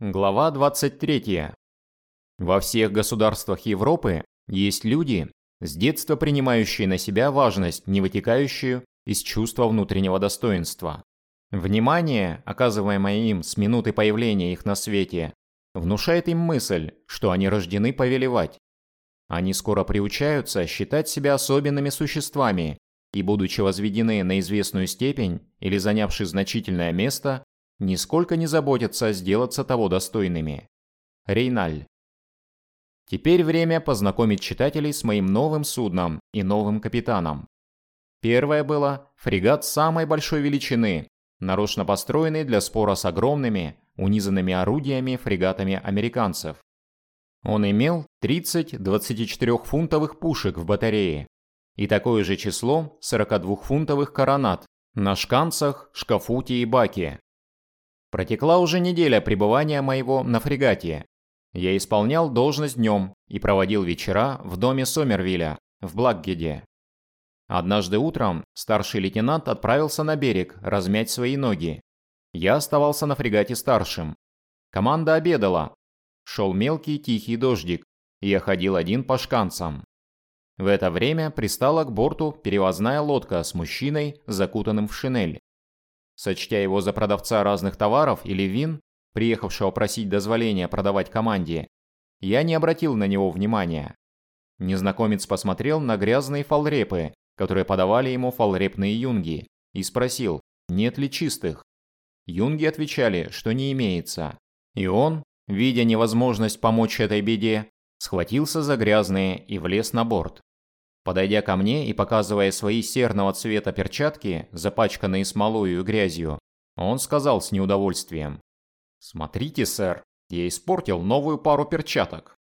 Глава 23. Во всех государствах Европы есть люди, с детства принимающие на себя важность, не вытекающую из чувства внутреннего достоинства. Внимание, оказываемое им с минуты появления их на свете, внушает им мысль, что они рождены повелевать. Они скоро приучаются считать себя особенными существами и, будучи возведены на известную степень или занявши значительное место, нисколько не заботятся сделаться того достойными. Рейналь. Теперь время познакомить читателей с моим новым судном и новым капитаном. Первое было фрегат самой большой величины, нарочно построенный для спора с огромными, унизанными орудиями фрегатами американцев. Он имел 30 24-фунтовых пушек в батарее и такое же число 42-фунтовых коронат на шканцах, шкафуте и баке. Протекла уже неделя пребывания моего на фрегате. Я исполнял должность днем и проводил вечера в доме Сомервилля в Блакгеде. Однажды утром старший лейтенант отправился на берег размять свои ноги. Я оставался на фрегате старшим. Команда обедала. Шел мелкий тихий дождик, и я ходил один по шканцам. В это время пристала к борту перевозная лодка с мужчиной, закутанным в шинель. Сочтя его за продавца разных товаров или вин, приехавшего просить дозволения продавать команде, я не обратил на него внимания. Незнакомец посмотрел на грязные фалрепы, которые подавали ему фалрепные юнги, и спросил, нет ли чистых. Юнги отвечали, что не имеется. И он, видя невозможность помочь этой беде, схватился за грязные и влез на борт. Подойдя ко мне и показывая свои серного цвета перчатки, запачканные смолою и грязью, он сказал с неудовольствием. «Смотрите, сэр, я испортил новую пару перчаток».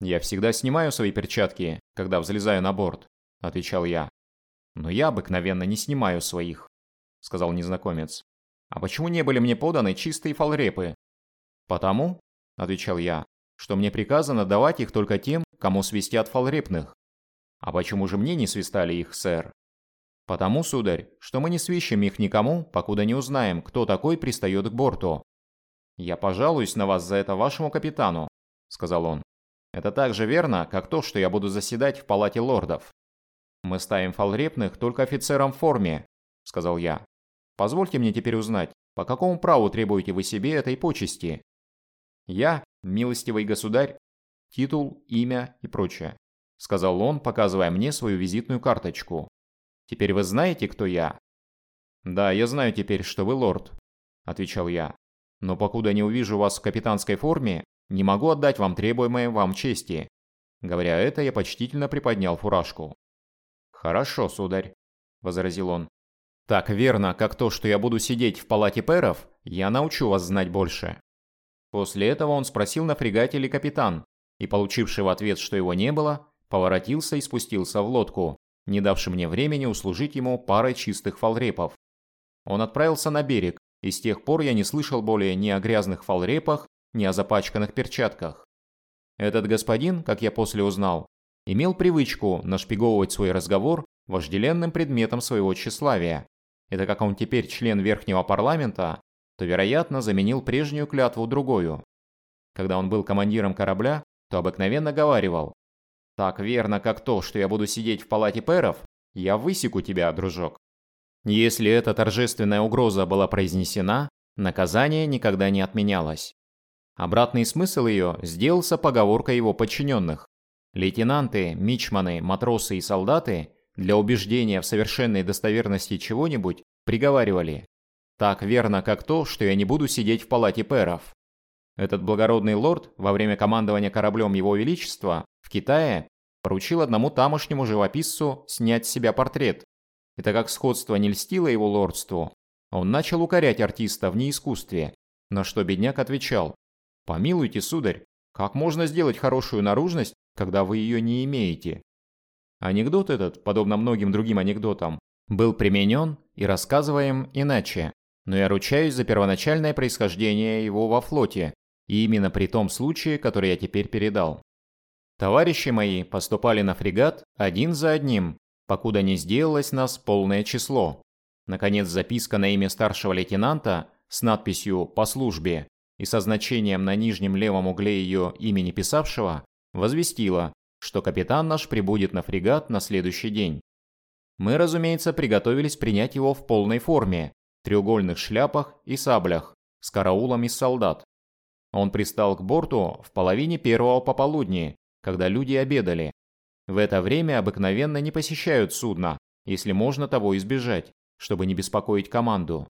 «Я всегда снимаю свои перчатки, когда взлезаю на борт», – отвечал я. «Но я обыкновенно не снимаю своих», – сказал незнакомец. «А почему не были мне поданы чистые фалрепы?» «Потому», – отвечал я, – «что мне приказано давать их только тем, кому свистят фалрепных. А почему же мне не свистали их, сэр? Потому, сударь, что мы не свищем их никому, покуда не узнаем, кто такой пристает к борту. Я пожалуюсь на вас за это вашему капитану, сказал он. Это так же верно, как то, что я буду заседать в палате лордов. Мы ставим фалрепных только офицерам в форме, сказал я. Позвольте мне теперь узнать, по какому праву требуете вы себе этой почести? Я, милостивый государь, титул, имя и прочее. – сказал он, показывая мне свою визитную карточку. «Теперь вы знаете, кто я?» «Да, я знаю теперь, что вы лорд», – отвечал я. «Но покуда не увижу вас в капитанской форме, не могу отдать вам требуемое вам чести». Говоря это, я почтительно приподнял фуражку. «Хорошо, сударь», – возразил он. «Так верно, как то, что я буду сидеть в палате пэров, я научу вас знать больше». После этого он спросил на фрегате ли капитан, и, получивший в ответ, что его не было, поворотился и спустился в лодку, не давши мне времени услужить ему парой чистых фалрепов. Он отправился на берег, и с тех пор я не слышал более ни о грязных фалрепах, ни о запачканных перчатках. Этот господин, как я после узнал, имел привычку нашпиговывать свой разговор вожделенным предметом своего тщеславия. Это как он теперь член Верхнего парламента, то, вероятно, заменил прежнюю клятву другую. Когда он был командиром корабля, то обыкновенно говаривал так верно, как то, что я буду сидеть в палате пэров, я высеку тебя, дружок. Если эта торжественная угроза была произнесена, наказание никогда не отменялось. Обратный смысл ее сделался поговоркой его подчиненных. Лейтенанты, мичманы, матросы и солдаты для убеждения в совершенной достоверности чего-нибудь приговаривали «Так верно, как то, что я не буду сидеть в палате пэров». Этот благородный лорд во время командования кораблем Его Величества в Китае поручил одному тамошнему живописцу снять с себя портрет. И так как сходство не льстило его лордству, он начал укорять артиста в неискусстве, на что бедняк отвечал «Помилуйте, сударь, как можно сделать хорошую наружность, когда вы ее не имеете?» Анекдот этот, подобно многим другим анекдотам, был применен и рассказываем иначе, но я ручаюсь за первоначальное происхождение его во флоте, и именно при том случае, который я теперь передал. Товарищи мои поступали на фрегат один за одним, покуда не сделалось нас полное число. Наконец записка на имя старшего лейтенанта с надписью «По службе» и со значением на нижнем левом угле ее имени писавшего возвестила, что капитан наш прибудет на фрегат на следующий день. Мы, разумеется, приготовились принять его в полной форме, треугольных шляпах и саблях, с караулом из солдат. Он пристал к борту в половине первого пополудни, когда люди обедали. В это время обыкновенно не посещают судно, если можно того избежать, чтобы не беспокоить команду.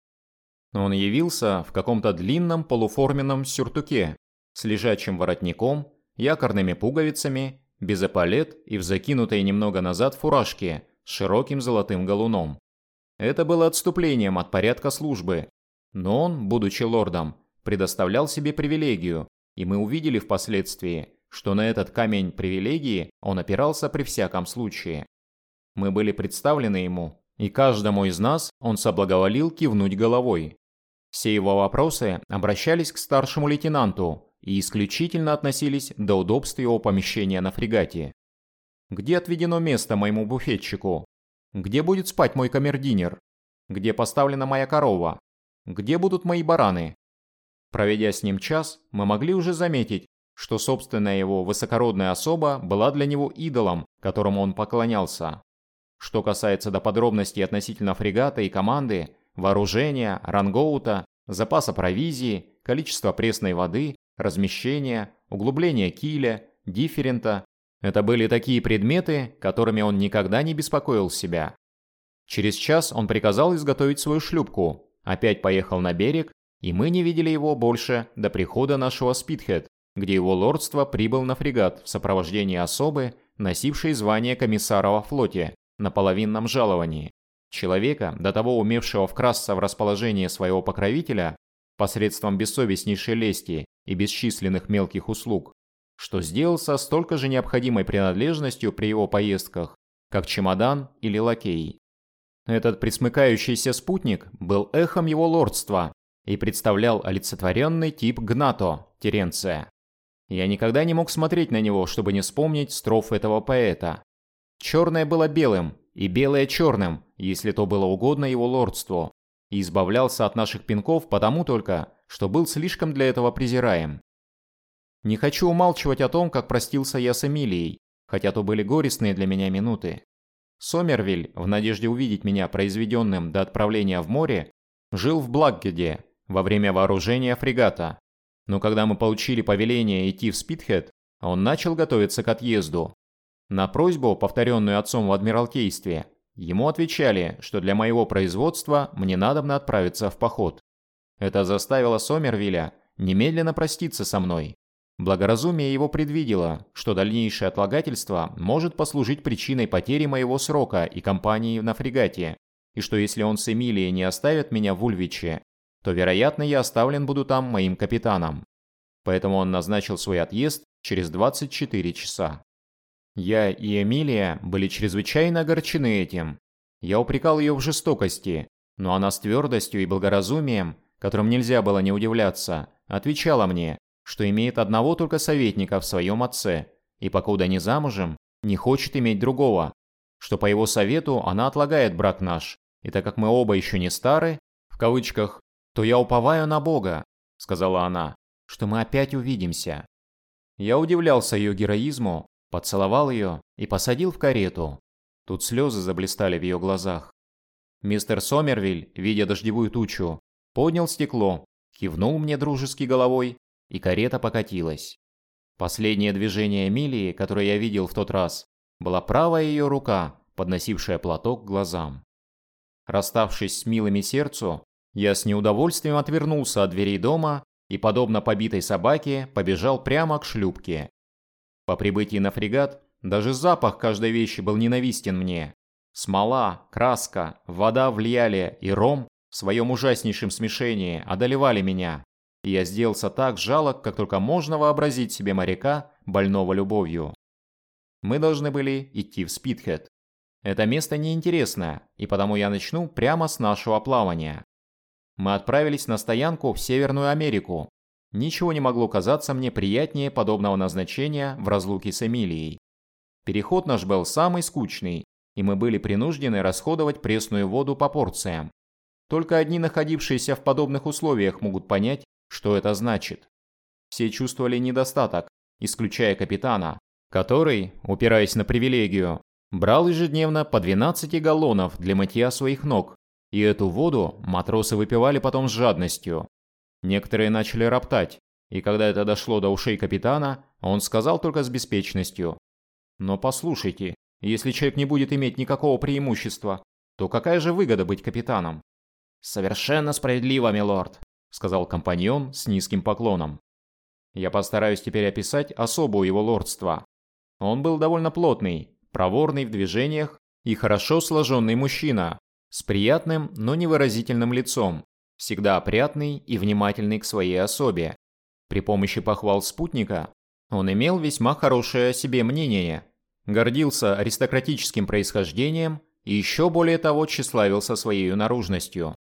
Он явился в каком-то длинном полуформенном сюртуке с лежачим воротником, якорными пуговицами, без эполет и в закинутой немного назад фуражке с широким золотым галуном. Это было отступлением от порядка службы, но он, будучи лордом, предоставлял себе привилегию, и мы увидели впоследствии, что на этот камень привилегии он опирался при всяком случае. Мы были представлены ему, и каждому из нас он соблаговолил кивнуть головой. Все его вопросы обращались к старшему лейтенанту и исключительно относились до удобства его помещения на фрегате. Где отведено место моему буфетчику? Где будет спать мой камердинер? Где поставлена моя корова? Где будут мои бараны? Проведя с ним час, мы могли уже заметить, что собственная его высокородная особа была для него идолом, которому он поклонялся. Что касается до подробностей относительно фрегата и команды, вооружения, рангоута, запаса провизии, количества пресной воды, размещения, углубления киля, дифферента, это были такие предметы, которыми он никогда не беспокоил себя. Через час он приказал изготовить свою шлюпку, опять поехал на берег, и мы не видели его больше до прихода нашего Спитхед, где его лордство прибыл на фрегат в сопровождении особы, носившей звание комиссара во флоте, на половинном жаловании. Человека, до того умевшего вкрасться в расположение своего покровителя, посредством бессовестнейшей лести и бесчисленных мелких услуг, что сделался столько же необходимой принадлежностью при его поездках, как чемодан или лакей. Этот присмыкающийся спутник был эхом его лордства и представлял олицетворенный тип Гнато, Теренция. Я никогда не мог смотреть на него, чтобы не вспомнить строф этого поэта. Черное было белым, и белое черным, если то было угодно его лордству, и избавлялся от наших пинков потому только, что был слишком для этого презираем. Не хочу умалчивать о том, как простился я с Эмилией, хотя то были горестные для меня минуты. Сомервиль, в надежде увидеть меня произведенным до отправления в море, жил в Благгеде во время вооружения фрегата. Но когда мы получили повеление идти в Спитхед, он начал готовиться к отъезду. На просьбу, повторенную отцом в Адмиралтействе, ему отвечали, что для моего производства мне надобно отправиться в поход. Это заставило Сомервилля немедленно проститься со мной. Благоразумие его предвидело, что дальнейшее отлагательство может послужить причиной потери моего срока и компании на фрегате, и что если он с Эмилией не оставит меня в Ульвиче, то, вероятно, я оставлен буду там моим капитаном. Поэтому он назначил свой отъезд через 24 часа. Я и Эмилия были чрезвычайно огорчены этим. Я упрекал ее в жестокости, но она с твердостью и благоразумием, которым нельзя было не удивляться, отвечала мне, что имеет одного только советника в своем отце, и покуда не замужем, не хочет иметь другого, что по его совету она отлагает брак наш, и так как мы оба еще не стары, в кавычках, то я уповаю на Бога, сказала она, что мы опять увидимся. Я удивлялся ее героизму, поцеловал ее и посадил в карету. Тут слезы заблистали в ее глазах. Мистер Сомервиль, видя дождевую тучу, поднял стекло, кивнул мне дружески головой и карета покатилась. Последнее движение Эмилии, которое я видел в тот раз, была правая ее рука, подносившая платок к глазам. Расставшись с милыми сердцу, я с неудовольствием отвернулся от дверей дома и, подобно побитой собаке, побежал прямо к шлюпке. По прибытии на фрегат даже запах каждой вещи был ненавистен мне. Смола, краска, вода в льяле и ром в своем ужаснейшем смешении одолевали меня, и я сделался так жалок, как только можно вообразить себе моряка, больного любовью. Мы должны были идти в Спитхед. Это место неинтересное, и потому я начну прямо с нашего плавания. Мы отправились на стоянку в Северную Америку. Ничего не могло казаться мне приятнее подобного назначения в разлуке с Эмилией. Переход наш был самый скучный, и мы были принуждены расходовать пресную воду по порциям. Только одни находившиеся в подобных условиях могут понять, что это значит. Все чувствовали недостаток, исключая капитана, который, упираясь на привилегию, брал ежедневно по 12 галлонов для мытья своих ног, и эту воду матросы выпивали потом с жадностью. Некоторые начали роптать, и когда это дошло до ушей капитана, он сказал только с беспечностью. «Но послушайте, если человек не будет иметь никакого преимущества, то какая же выгода быть капитаном?» «Совершенно справедливо, милорд», — сказал компаньон с низким поклоном. Я постараюсь теперь описать особу его лордства. Он был довольно плотный, проворный в движениях и хорошо сложенный мужчина, с приятным, но невыразительным лицом, всегда опрятный и внимательный к своей особе. При помощи похвал спутника он имел весьма хорошее о себе мнение, гордился аристократическим происхождением и еще более того тщеславился своей наружностью.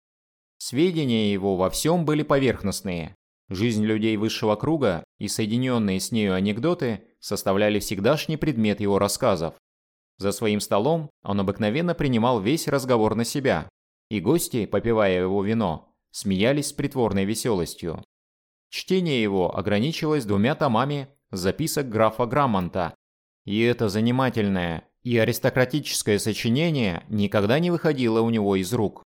Сведения его во всем были поверхностные. Жизнь людей высшего круга и соединенные с нею анекдоты составляли всегдашний предмет его рассказов. За своим столом он обыкновенно принимал весь разговор на себя, и гости, попивая его вино, смеялись с притворной веселостью. Чтение его ограничивалось двумя томами записок графа Граммонта, и это занимательное и аристократическое сочинение никогда не выходило у него из рук.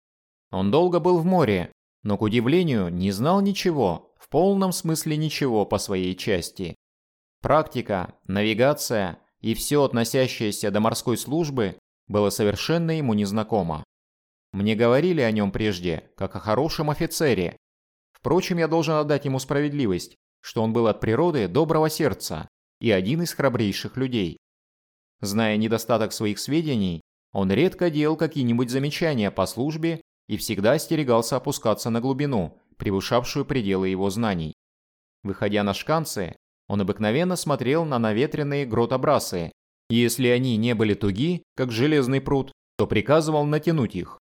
Он долго был в море, но, к удивлению, не знал ничего, в полном смысле ничего по своей части. Практика, навигация и все относящееся до морской службы было совершенно ему незнакомо. Мне говорили о нем прежде, как о хорошем офицере. Впрочем, я должен отдать ему справедливость, что он был от природы доброго сердца и один из храбрейших людей. Зная недостаток своих сведений, он редко делал какие-нибудь замечания по службе и всегда остерегался опускаться на глубину, превышавшую пределы его знаний. Выходя на шканцы, он обыкновенно смотрел на наветренные гротобрасы, если они не были туги, как железный пруд, то приказывал натянуть их.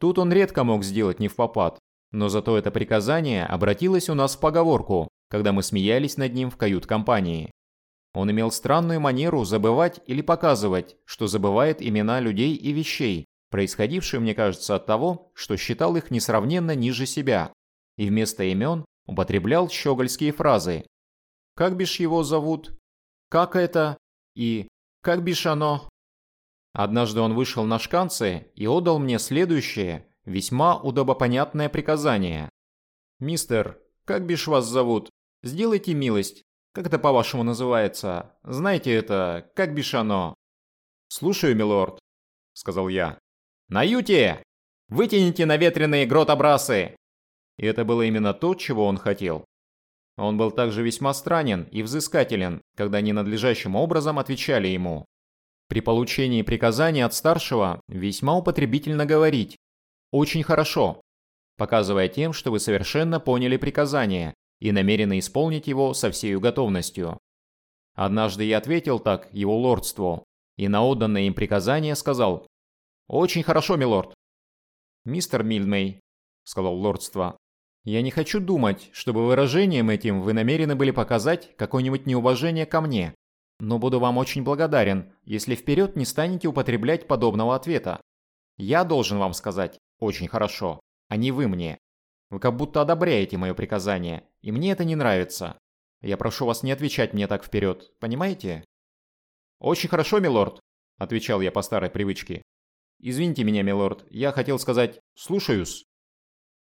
Тут он редко мог сделать не в попад, но зато это приказание обратилось у нас в поговорку, когда мы смеялись над ним в кают-компании. Он имел странную манеру забывать или показывать, что забывает имена людей и вещей, происходившее, мне кажется, от того, что считал их несравненно ниже себя, и вместо имен употреблял щегольские фразы. «Как бишь его зовут?» «Как это?» и «Как бишь оно?» Однажды он вышел на шканцы и отдал мне следующее, весьма удобопонятное приказание. «Мистер, как бишь вас зовут? Сделайте милость. Как это по-вашему называется? Знаете это, как бишь оно?» «Слушаю, милорд», — сказал я. «На юте! Вытяните наветренные гротобрасы!» И это было именно то, чего он хотел. Он был также весьма странен и взыскателен, когда ненадлежащим образом отвечали ему. При получении приказания от старшего весьма употребительно говорить «очень хорошо», показывая тем, что вы совершенно поняли приказание и намерены исполнить его со всей готовностью. Однажды я ответил так его лордству, и на отданное им приказание сказал «Очень хорошо, милорд». «Мистер Мильмей», — сказал лордство, — «я не хочу думать, чтобы выражением этим вы намерены были показать какое-нибудь неуважение ко мне, но буду вам очень благодарен, если вперед не станете употреблять подобного ответа. Я должен вам сказать «очень хорошо», а не вы мне. Вы как будто одобряете мое приказание, и мне это не нравится. Я прошу вас не отвечать мне так вперед, понимаете?» «Очень хорошо, милорд», — отвечал я по старой привычке. «Извините меня, милорд, я хотел сказать «слушаюсь».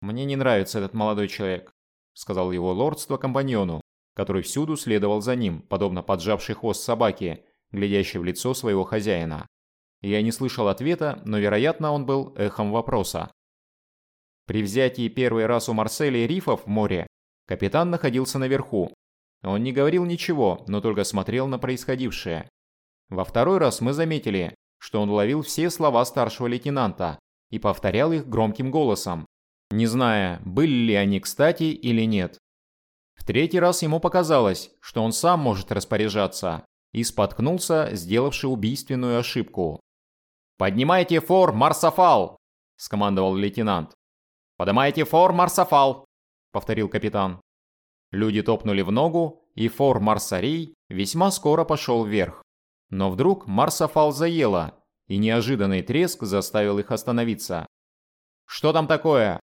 «Мне не нравится этот молодой человек», — сказал его лордство компаньону, который всюду следовал за ним, подобно поджавшей хвост собаке, глядящей в лицо своего хозяина. Я не слышал ответа, но, вероятно, он был эхом вопроса. При взятии первый раз у Марселя рифов в море, капитан находился наверху. Он не говорил ничего, но только смотрел на происходившее. Во второй раз мы заметили, что он уловил все слова старшего лейтенанта и повторял их громким голосом, не зная, были ли они кстати или нет. В третий раз ему показалось, что он сам может распоряжаться, и споткнулся, сделавший убийственную ошибку. «Поднимайте фор, Марсофал!» – скомандовал лейтенант. «Поднимайте фор, Марсофал!» – повторил капитан. Люди топнули в ногу, и фор Марсарей весьма скоро пошел вверх. Но вдруг Марсофал заело, и неожиданный треск заставил их остановиться. «Что там такое?» –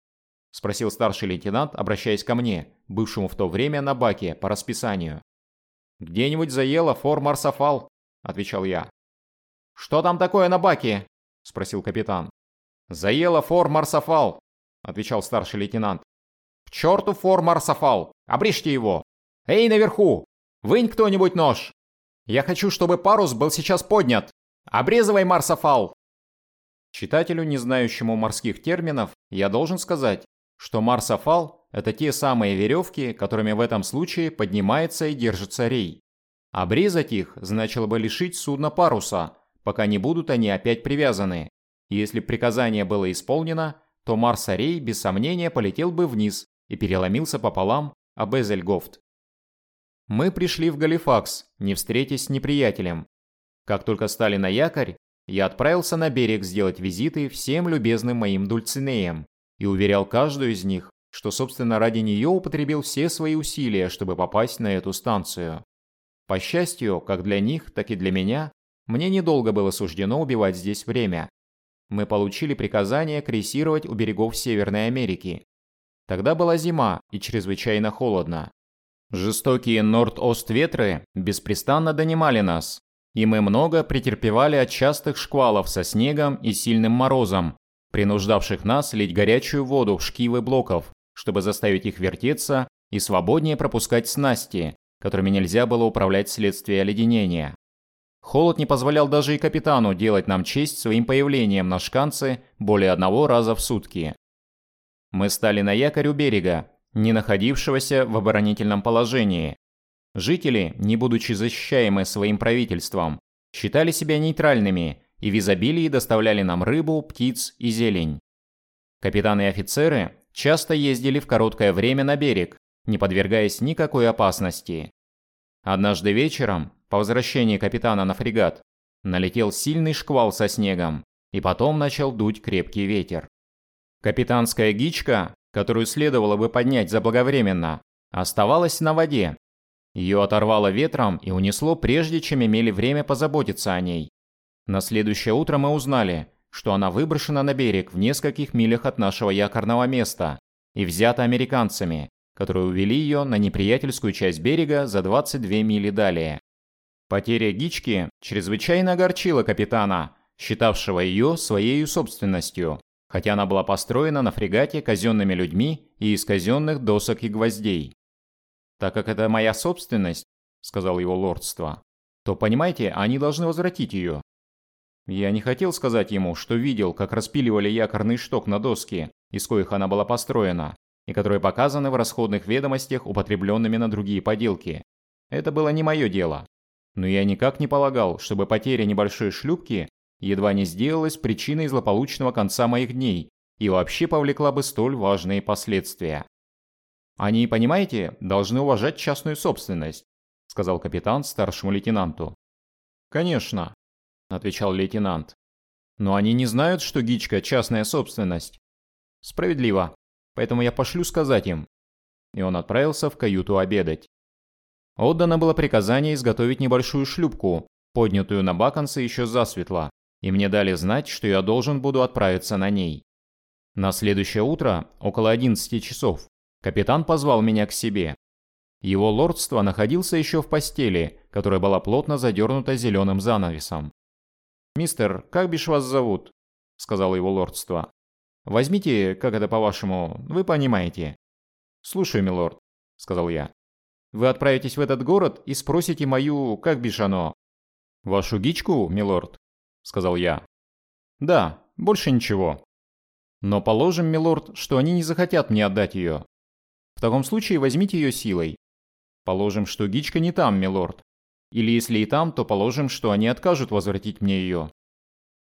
спросил старший лейтенант, обращаясь ко мне, бывшему в то время на баке по расписанию. «Где-нибудь заело фор Марсофал», – отвечал я. «Что там такое на баке?» – спросил капитан. «Заело фор Марсофал», – отвечал старший лейтенант. «К черту фор Марсофал! Обрежьте его! Эй, наверху! Вынь кто-нибудь нож! Я хочу, чтобы парус был сейчас поднят! Обрезывай Марсофал!» Читателю, не знающему морских терминов, я должен сказать, что марсофал – это те самые веревки, которыми в этом случае поднимается и держится рей. Обрезать их значило бы лишить судна паруса, пока не будут они опять привязаны. Если приказание было исполнено, то Марса-рей без сомнения полетел бы вниз и переломился пополам об Эзельгофт. Мы пришли в Галифакс, не встретясь с неприятелем. Как только стали на якорь, я отправился на берег сделать визиты всем любезным моим дульцинеям, и уверял каждую из них, что собственно ради нее употребил все свои усилия, чтобы попасть на эту станцию. По счастью, как для них, так и для меня, мне недолго было суждено убивать здесь время. Мы получили приказание крейсировать у берегов Северной Америки. Тогда была зима и чрезвычайно холодно. Жестокие норд-ост ветры беспрестанно донимали нас, и мы много претерпевали от частых шквалов со снегом и сильным морозом, принуждавших нас лить горячую воду в шкивы блоков, чтобы заставить их вертеться и свободнее пропускать снасти, которыми нельзя было управлять вследствие оледенения. Холод не позволял даже и капитану делать нам честь своим появлением на шканце более одного раза в сутки. Мы стали на якорь у берега, не находившегося в оборонительном положении. Жители, не будучи защищаемы своим правительством, считали себя нейтральными и в изобилии доставляли нам рыбу, птиц и зелень. Капитаны и офицеры часто ездили в короткое время на берег, не подвергаясь никакой опасности. Однажды вечером, по возвращении капитана на фрегат, налетел сильный шквал со снегом, и потом начал дуть крепкий ветер. Капитанская гичка, которую следовало бы поднять заблаговременно, оставалась на воде. Ее оторвало ветром и унесло прежде, чем имели время позаботиться о ней. На следующее утро мы узнали, что она выброшена на берег в нескольких милях от нашего якорного места и взята американцами, которые увели ее на неприятельскую часть берега за 22 мили далее. Потеря Гички чрезвычайно огорчила капитана, считавшего ее своей собственностью, хотя она была построена на фрегате казенными людьми и из казенных досок и гвоздей. «Так как это моя собственность», — сказал его лордство, — «то, понимаете, они должны возвратить ее, я не хотел сказать ему, что видел, как распиливали якорный шток на доске, из коих она была построена, и которые показаны в расходных ведомостях употребленными на другие поделки. Это было не мое дело. Но я никак не полагал, чтобы потеря небольшой шлюпки едва не сделалась причиной злополучного конца моих дней и вообще повлекла бы столь важные последствия. «Они, понимаете, должны уважать частную собственность», сказал капитан старшему лейтенанту. «Конечно, отвечал лейтенант. Но они не знают, что Гичка – частная собственность. Справедливо. Поэтому я пошлю сказать им. И он отправился в каюту обедать. Отдано было приказание изготовить небольшую шлюпку, поднятую на баконце еще засветло, и мне дали знать, что я должен буду отправиться на ней. На следующее утро, около 11 часов, капитан позвал меня к себе. Его лордство находился еще в постели, которая была плотно задернута зеленым занавесом. «Мистер, как бишь вас зовут?» – сказал его лордство. «Возьмите, как это по-вашему, вы понимаете». «Слушаю, милорд», – сказал я. «Вы отправитесь в этот город и спросите мою, как бишь оно?» «Вашу гичку, милорд?» – сказал я. «Да, больше ничего». «Но положим, милорд, что они не захотят мне отдать ее. В таком случае возьмите ее силой. Положим, что гичка не там, милорд. Или если и там, то положим, что они откажут возвратить мне ее.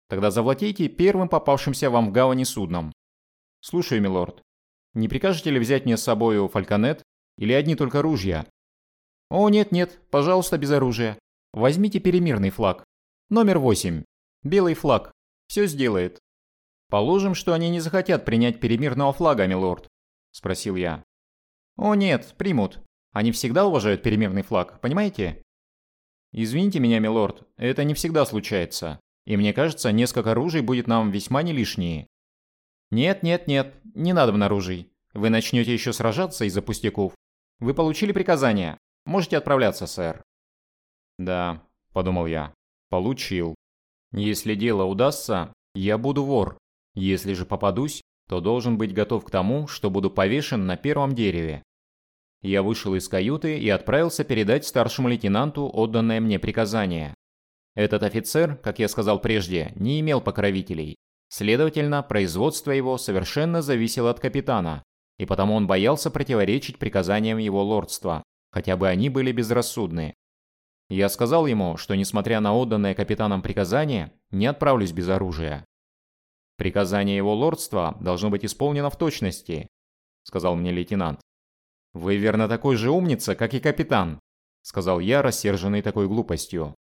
Тогда завладейте первым попавшимся вам в гавани судном. Слушаю, милорд. Не прикажете ли взять мне с собою фальконет или одни только ружья? О, нет-нет, пожалуйста, без оружия. Возьмите перемирный флаг. Номер 8. Белый флаг. Все сделает. Положим, что они не захотят принять перемирного флага, милорд. Спросил я. О, нет, примут. Они всегда уважают перемирный флаг, понимаете? «Извините меня, милорд, это не всегда случается, и мне кажется, несколько оружий будет нам весьма не лишние». «Нет, нет, нет, не надо на оружий. Вы начнете еще сражаться из-за пустяков. Вы получили приказание. Можете отправляться, сэр. Да, подумал я. Получил. Если дело удастся, я буду вор. Если же попадусь, то должен быть готов к тому, что буду повешен на первом дереве. Я вышел из каюты и отправился передать старшему лейтенанту отданное мне приказание. Этот офицер, как я сказал прежде, не имел покровителей. Следовательно, производство его совершенно зависело от капитана, и потому он боялся противоречить приказаниям его лордства, хотя бы они были безрассудны. Я сказал ему, что несмотря на отданное капитаном приказание, не отправлюсь без оружия. «Приказание его лордства должно быть исполнено в точности», — сказал мне лейтенант. «Вы верно такой же умница, как и капитан», — сказал я, рассерженный такой глупостью.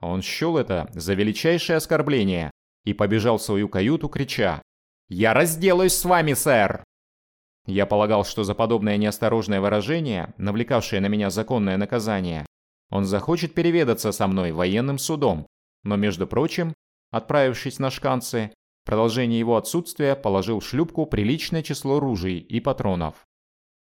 Он счел это за величайшее оскорбление и побежал в свою каюту, крича «Я разделаюсь с вами, сэр!» Я полагал, что за подобное неосторожное выражение, навлекавшее на меня законное наказание, он захочет переведаться со мной военным судом, но, между прочим, отправившись на шканцы, в продолжение его отсутствия положил в шлюпку приличное число ружей и патронов.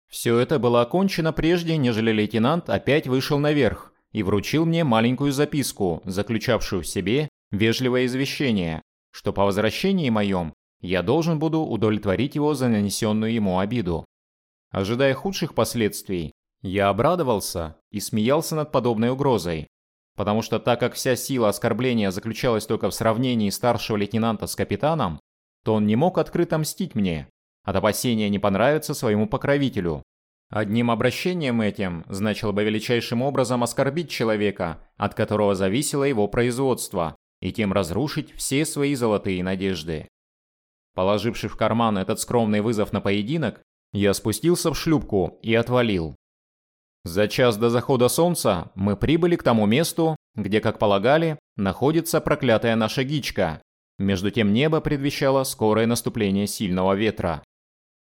Все это было окончено прежде, нежели лейтенант опять вышел наверх и вручил мне маленькую записку, заключавшую в себе вежливое извещение, что по возвращении моем я должен буду удовлетворить его за нанесенную ему обиду. Ожидая худших последствий, я обрадовался и смеялся над подобной угрозой, потому что так как вся сила оскорбления заключалась только в сравнении старшего лейтенанта с капитаном, то он не мог открыто мстить мне, от опасения не понравиться своему покровителю. Одним обращением этим значило бы величайшим образом оскорбить человека, от которого зависело его производство, и тем разрушить все свои золотые надежды. Положивший в карман этот скромный вызов на поединок, я спустился в шлюпку и отвалил. За час до захода солнца мы прибыли к тому месту, где, как полагали, находится проклятая наша гичка. Между тем небо предвещало скорое наступление сильного ветра.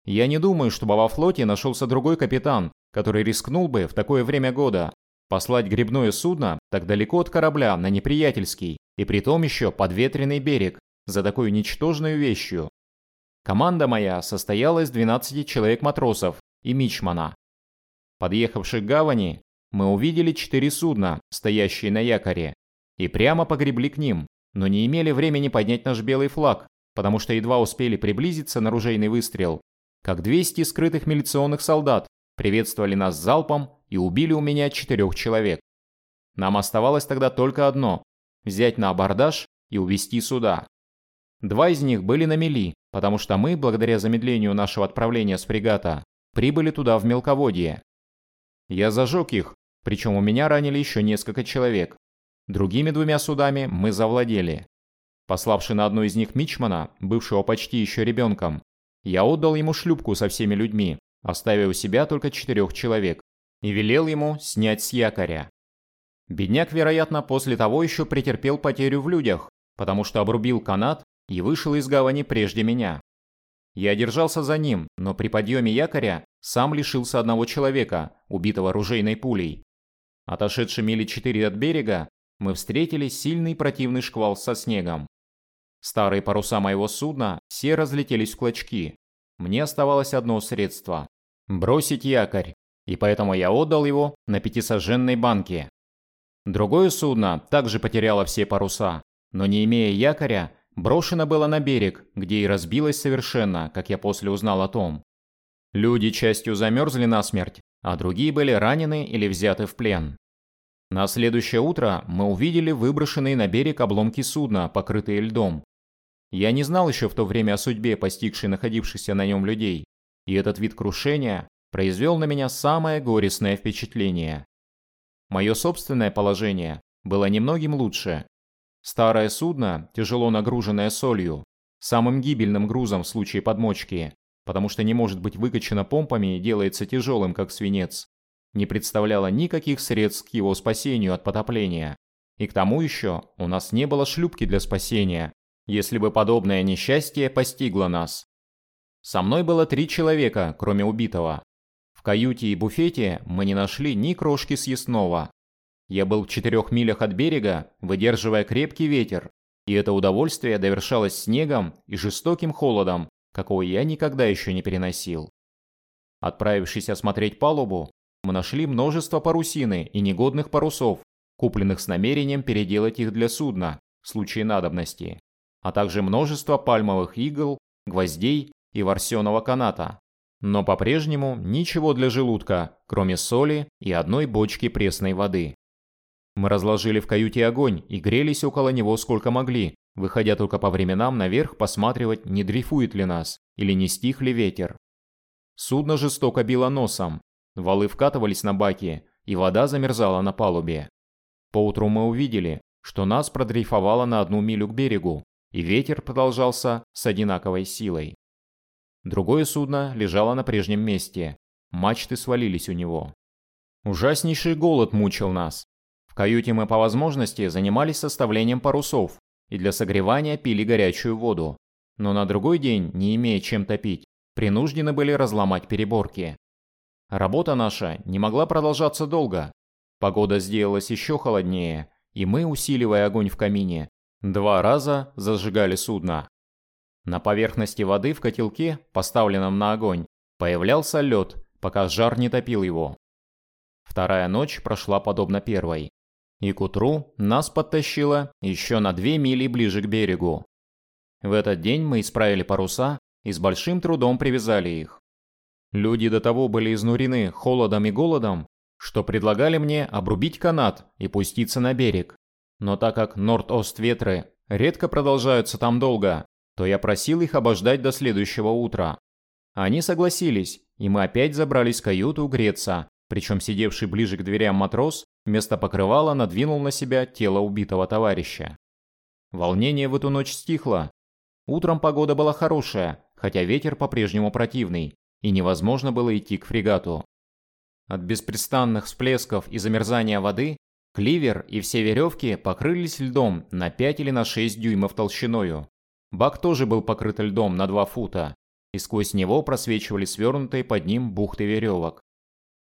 Я не думаю, чтобы во флоте нашелся другой капитан, который рискнул бы в такое время года послать грибное судно так далеко от корабля на неприятельский и притом еще подветренный берег за такую ничтожную вещью. Команда моя состояла из 12 человек-матросов и мичмана. Подъехавши к гавани, мы увидели четыре судна, стоящие на якоре, и прямо погребли к ним, но не имели времени поднять наш белый флаг, потому что едва успели приблизиться на ружейный выстрел, как 200 скрытых милиционных солдат приветствовали нас залпом и убили у меня четырех человек. Нам оставалось тогда только одно – взять на абордаж и увести суда. Два из них были на мели, потому что мы, благодаря замедлению нашего отправления с фрегата, прибыли туда в мелководье. Я зажег их, причем у меня ранили еще несколько человек. Другими двумя судами мы завладели. Пославший на одну из них Мичмана, бывшего почти еще ребенком, я отдал ему шлюпку со всеми людьми, оставив у себя только четырех человек, и велел ему снять с якоря. Бедняк, вероятно, после того еще претерпел потерю в людях, потому что обрубил канат и вышел из гавани прежде меня. Я держался за ним, но при подъеме якоря сам лишился одного человека, убитого ружейной пулей. Отошедши мили четыре от берега, мы встретили сильный противный шквал со снегом. Старые паруса моего судна все разлетелись в клочки. Мне оставалось одно средство – бросить якорь, и поэтому я отдал его на пятисожженной банке. Другое судно также потеряло все паруса, но не имея якоря, брошено было на берег, где и разбилось совершенно, как я после узнал о том. Люди частью замерзли насмерть, а другие были ранены или взяты в плен. На следующее утро мы увидели выброшенные на берег обломки судна, покрытые льдом. Я не знал еще в то время о судьбе постигшей находившихся на нем людей, и этот вид крушения произвел на меня самое горестное впечатление. Мое собственное положение было немногим лучше. Старое судно, тяжело нагруженное солью, самым гибельным грузом в случае подмочки, потому что не может быть выкачано помпами и делается тяжелым, как свинец, не представляло никаких средств к его спасению от потопления. И к тому еще у нас не было шлюпки для спасения, если бы подобное несчастье постигло нас. Со мной было три человека, кроме убитого. В каюте и буфете мы не нашли ни крошки съестного, я был в четырех милях от берега, выдерживая крепкий ветер, и это удовольствие довершалось снегом и жестоким холодом, какого я никогда еще не переносил. Отправившись осмотреть палубу, мы нашли множество парусины и негодных парусов, купленных с намерением переделать их для судна в случае надобности, а также множество пальмовых игл, гвоздей и ворсеного каната. Но по-прежнему ничего для желудка, кроме соли и одной бочки пресной воды. Мы разложили в каюте огонь и грелись около него сколько могли, выходя только по временам наверх посматривать, не дрейфует ли нас или не стих ли ветер. Судно жестоко било носом, валы вкатывались на баки, и вода замерзала на палубе. Поутру мы увидели, что нас продрейфовало на одну милю к берегу, и ветер продолжался с одинаковой силой. Другое судно лежало на прежнем месте, мачты свалились у него. Ужаснейший голод мучил нас. В каюте мы по возможности занимались составлением парусов и для согревания пили горячую воду. Но на другой день, не имея чем топить, принуждены были разломать переборки. Работа наша не могла продолжаться долго. Погода сделалась еще холоднее, и мы, усиливая огонь в камине, два раза зажигали судно. На поверхности воды в котелке, поставленном на огонь, появлялся лед, пока жар не топил его. Вторая ночь прошла подобно первой. И к утру нас подтащило еще на две мили ближе к берегу. В этот день мы исправили паруса и с большим трудом привязали их. Люди до того были изнурены холодом и голодом, что предлагали мне обрубить канат и пуститься на берег. Но так как норд-ост ветры редко продолжаются там долго, то я просил их обождать до следующего утра. Они согласились, и мы опять забрались в каюту греться, причем сидевший ближе к дверям матрос вместо покрывала надвинул на себя тело убитого товарища. Волнение в эту ночь стихло, Утром погода была хорошая, хотя ветер по-прежнему противный, и невозможно было идти к фрегату. От беспрестанных всплесков и замерзания воды кливер и все веревки покрылись льдом на 5 или на 6 дюймов толщиною. Бак тоже был покрыт льдом на 2 фута, и сквозь него просвечивали свернутые под ним бухты веревок.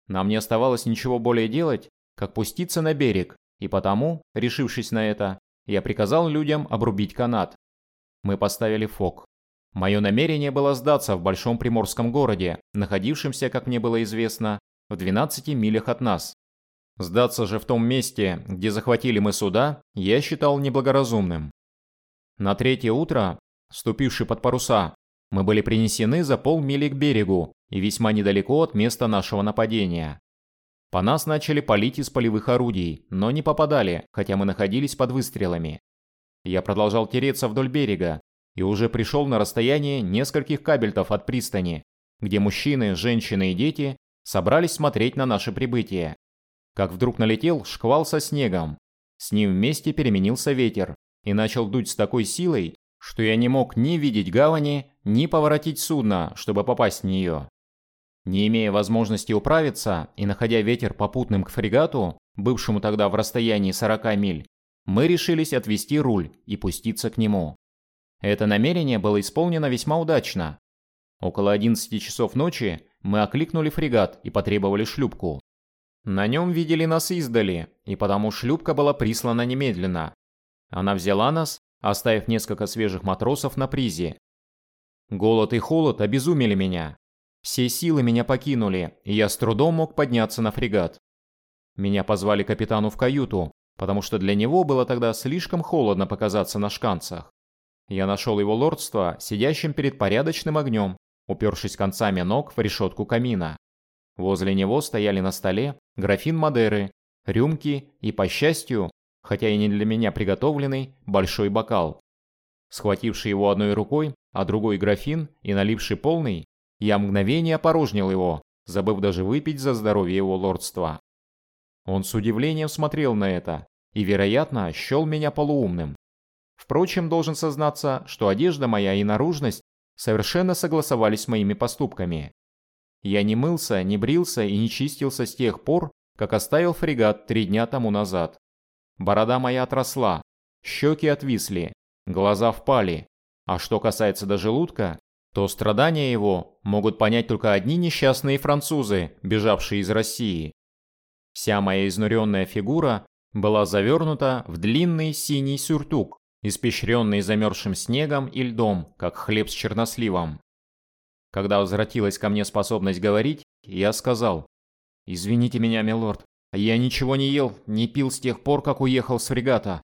Нам не оставалось ничего более делать, как пуститься на берег, и потому, решившись на это, я приказал людям обрубить канат, мы поставили фок. Мое намерение было сдаться в большом приморском городе, находившемся, как мне было известно, в 12 милях от нас. Сдаться же в том месте, где захватили мы суда, я считал неблагоразумным. На третье утро, ступивши под паруса, мы были принесены за полмили к берегу и весьма недалеко от места нашего нападения. По нас начали палить из полевых орудий, но не попадали, хотя мы находились под выстрелами. Я продолжал тереться вдоль берега и уже пришел на расстояние нескольких кабельтов от пристани, где мужчины, женщины и дети собрались смотреть на наше прибытие. Как вдруг налетел шквал со снегом. С ним вместе переменился ветер и начал дуть с такой силой, что я не мог ни видеть гавани, ни поворотить судно, чтобы попасть в нее. Не имея возможности управиться и находя ветер попутным к фрегату, бывшему тогда в расстоянии 40 миль, мы решились отвести руль и пуститься к нему. Это намерение было исполнено весьма удачно. Около 11 часов ночи мы окликнули фрегат и потребовали шлюпку. На нем видели нас издали, и потому шлюпка была прислана немедленно. Она взяла нас, оставив несколько свежих матросов на призе. Голод и холод обезумели меня. Все силы меня покинули, и я с трудом мог подняться на фрегат. Меня позвали капитану в каюту, потому что для него было тогда слишком холодно показаться на шканцах. Я нашел его лордство сидящим перед порядочным огнем, упершись концами ног в решетку камина. Возле него стояли на столе графин Мадеры, рюмки и, по счастью, хотя и не для меня приготовленный, большой бокал. Схвативший его одной рукой, а другой графин и наливший полный, я мгновение опорожнил его, забыв даже выпить за здоровье его лордства. Он с удивлением смотрел на это и, вероятно, счел меня полуумным. Впрочем, должен сознаться, что одежда моя и наружность совершенно согласовались с моими поступками. Я не мылся, не брился и не чистился с тех пор, как оставил фрегат три дня тому назад. Борода моя отросла, щеки отвисли, глаза впали, а что касается до желудка, то страдания его могут понять только одни несчастные французы, бежавшие из России. Вся моя изнуренная фигура была завернута в длинный синий сюртук, испещренный замерзшим снегом и льдом, как хлеб с черносливом. Когда возвратилась ко мне способность говорить, я сказал, «Извините меня, милорд, я ничего не ел, не пил с тех пор, как уехал с фрегата».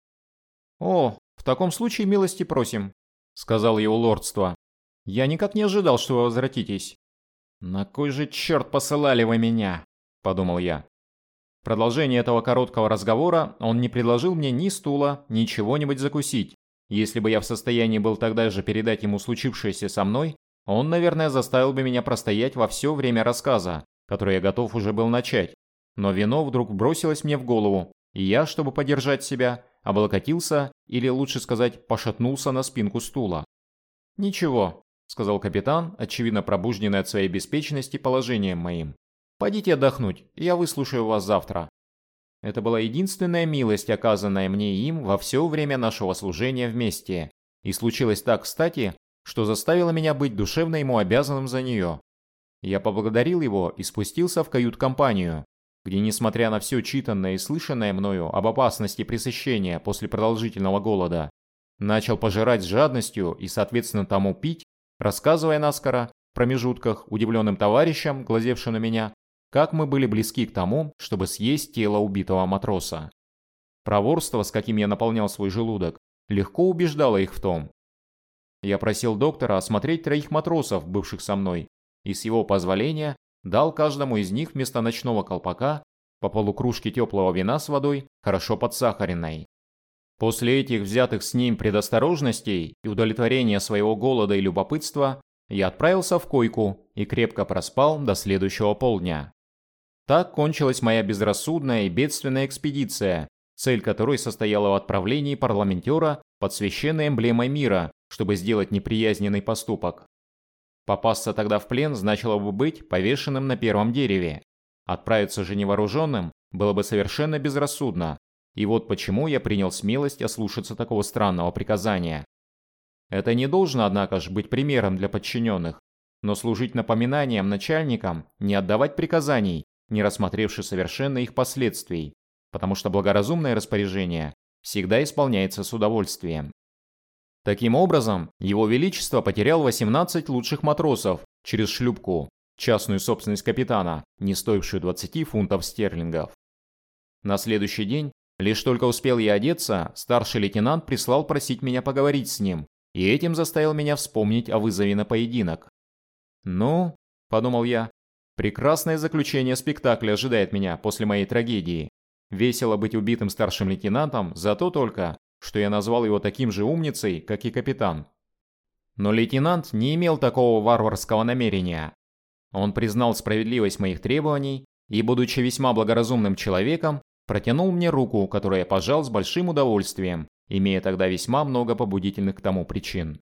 «О, в таком случае милости просим», — сказал его лордство. «Я никак не ожидал, что вы возвратитесь». «На кой же черт посылали вы меня?» – подумал я. В продолжение этого короткого разговора он не предложил мне ни стула, ни чего-нибудь закусить. Если бы я в состоянии был тогда же передать ему случившееся со мной, он, наверное, заставил бы меня простоять во все время рассказа, который я готов уже был начать. Но вино вдруг бросилось мне в голову, и я, чтобы поддержать себя, облокотился, или лучше сказать, пошатнулся на спинку стула. «Ничего», — сказал капитан, очевидно пробужденный от своей беспечности положением моим. «Пойдите отдохнуть, я выслушаю вас завтра». Это была единственная милость, оказанная мне им во все время нашего служения вместе. И случилось так кстати, что заставило меня быть душевно ему обязанным за нее. Я поблагодарил его и спустился в кают-компанию, где, несмотря на все читанное и слышанное мною об опасности пресыщения после продолжительного голода, начал пожирать с жадностью и, соответственно, тому пить, рассказывая наскоро, в промежутках, удивленным товарищам, глазевшим на меня, как мы были близки к тому, чтобы съесть тело убитого матроса. Проворство, с каким я наполнял свой желудок, легко убеждало их в том. Я просил доктора осмотреть троих матросов, бывших со мной, и с его позволения дал каждому из них вместо ночного колпака по полукружке теплого вина с водой, хорошо подсахаренной. После этих взятых с ним предосторожностей и удовлетворения своего голода и любопытства, я отправился в койку и крепко проспал до следующего полдня. Так кончилась моя безрассудная и бедственная экспедиция, цель которой состояла в отправлении парламентера под священной эмблемой мира, чтобы сделать неприязненный поступок. Попасться тогда в плен значило бы быть повешенным на первом дереве. Отправиться же невооруженным было бы совершенно безрассудно, и вот почему я принял смелость ослушаться такого странного приказания. Это не должно, однако же, быть примером для подчиненных, но служить напоминанием начальникам не отдавать приказаний, не рассмотревши совершенно их последствий, потому что благоразумное распоряжение всегда исполняется с удовольствием. Таким образом, его величество потерял 18 лучших матросов через шлюпку, частную собственность капитана, не стоившую 20 фунтов стерлингов. На следующий день, лишь только успел я одеться, старший лейтенант прислал просить меня поговорить с ним, и этим заставил меня вспомнить о вызове на поединок. «Ну», – подумал я, Прекрасное заключение спектакля ожидает меня после моей трагедии. Весело быть убитым старшим лейтенантом за то только, что я назвал его таким же умницей, как и капитан. Но лейтенант не имел такого варварского намерения. Он признал справедливость моих требований и, будучи весьма благоразумным человеком, протянул мне руку, которую я пожал с большим удовольствием, имея тогда весьма много побудительных к тому причин.